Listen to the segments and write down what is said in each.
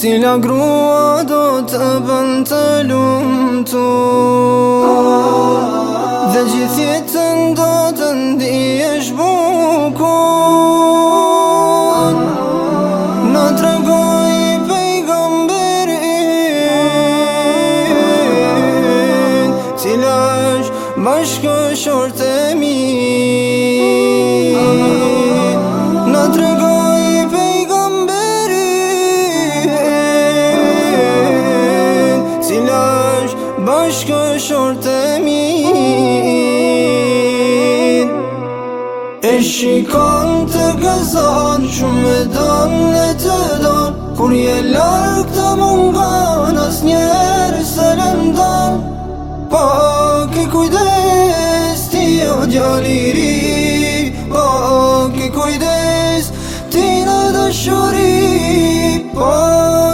Cila grua do të bën të lumëtur Dhe gjithjetën do të ndihesh bukun Në tregoj i pejgamberin Cila është bashkë shorte mirë shor të min E shikon të gëzon Shumë me donë dhe të donë Kur je lërë të mungon As njerë së rëndon Po ke kujdes Ti o gjali ri Po ke kujdes Ti në dëshuri Po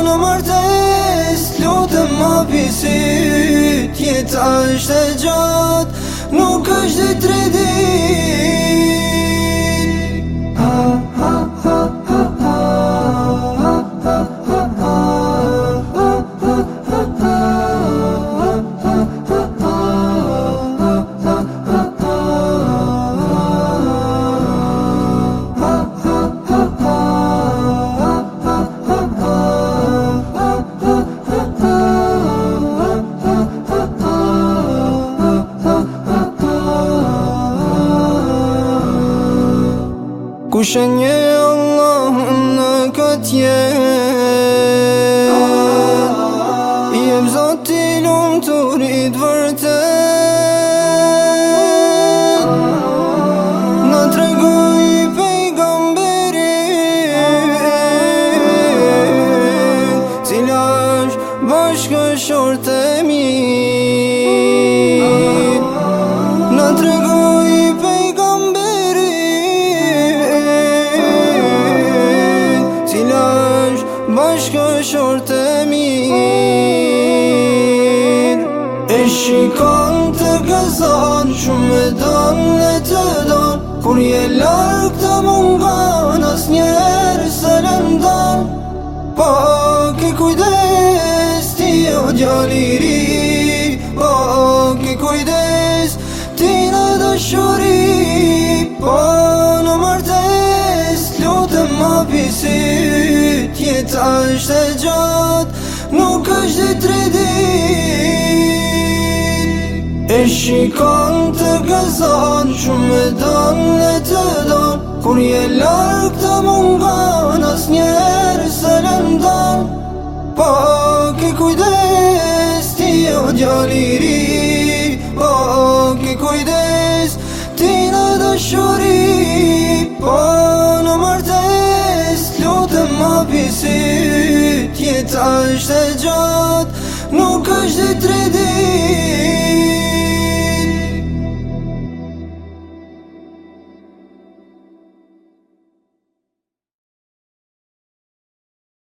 në martes Lutë më pisir Je të ashtë të gjatë Më kështë dhe të shënje Allah në këtë jetë I e më zati lumë të rritë vërte Në të regoj i pejgamberi Cila është bashkë shorte mi Në të regoj shikon të gëzon Shumë me don dhe të don Kur je lark të mungon As njerë së rëndon Po ke kujdes Ti o gjali ri Po ke kujdes Ti në dëshuri Po në martes Lutë më pisi Jeta është e gjatë Nuk është dhe tredit E shikon të gëzon Shumë me don dhe të don Kur je lark të mungon As njerë se rëndon Po ke kujdes Ti o ri Po ke kujdes Ti në dëshuri Po në martes Lutë më pisit Jeta është e gjatë Nuk është e tre